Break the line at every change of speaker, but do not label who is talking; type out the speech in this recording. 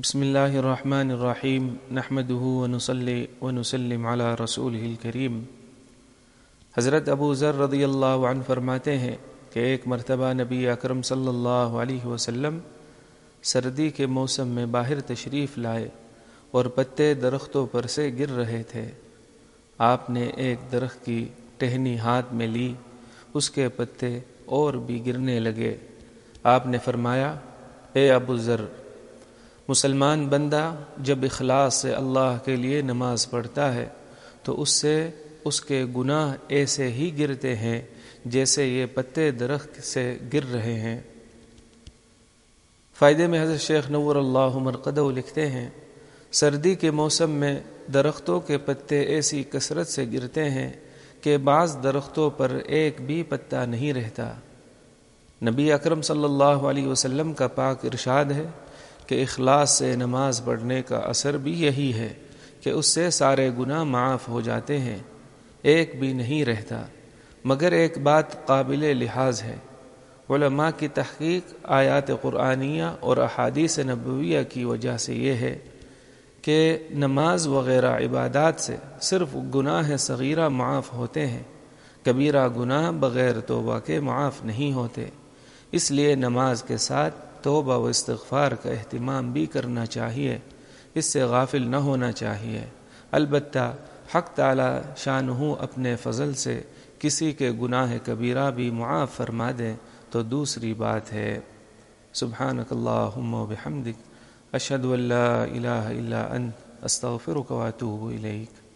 بسم اللہ الرحمن الرحیم نحمده ونصلي ونسلم على رسوله الكریم حضرت ابو ذر رضی اللہ عنہ فرماتے ہیں کہ ایک مرتبہ نبی اکرم صلی اللہ علیہ وسلم سردی کے موسم میں باہر تشریف لائے اور پتے درختوں پر سے گر رہے تھے۔ آپ نے ایک درخت کی ٹہنی ہاتھ میں لی، اس کے پتے اور بھی گرنے لگے۔ آپ نے فرمایا، اے ابو ذر مسلمان بندہ جب اخلاص سے اللہ کے لیے نماز پڑھتا ہے، تو اس سے اس کے گناہ ایسے ہی گرتے ہیں جیسے یہ پتے درخت سے گر رہے ہیں۔ فائدے میں حضرت شیخ نور اللہ مرقدو لکھتے ہیں، سردی کے موسم میں درختوں کے پتے ایسی کثرت سے گرتے ہیں کہ بعض درختوں پر ایک بھی پتا نہیں رہتا۔ نبی اکرم صلی اللہ علیہ وسلم کا پاک ارشاد ہے کہ اخلاص سے نماز پڑھنے کا اثر بھی یہی ہے کہ اس سے سارے گناہ معاف ہو جاتے ہیں، ایک بھی نہیں رہتا۔ مگر ایک بات قابل لحاظ ہے۔ علماء کی تحقیق آیات قرآنیہ اور احادیث نبویہ کی وجہ سے یہ ہے کہ نماز وغیرہ عبادات سے صرف گناہ صغیرہ معاف ہوتے ہیں۔ کبیرہ گناہ بغیر توبہ کے معاف نہیں ہوتے۔ اس لیے نماز کے ساتھ توبہ و استغفار کا اہتمام بھی کرنا چاہیے، اس سے غافل نہ ہونا چاہیے۔ البتہ حق تعالی شان ہوں اپنے فضل سے کسی کے گناہ کبیرہ بھی معاف فرما دیں تو دوسری بات ہے۔ سبحانک اللہم و بحمدک، اشہد اللہ الہ الا انت، استغفرک واتوب الیک۔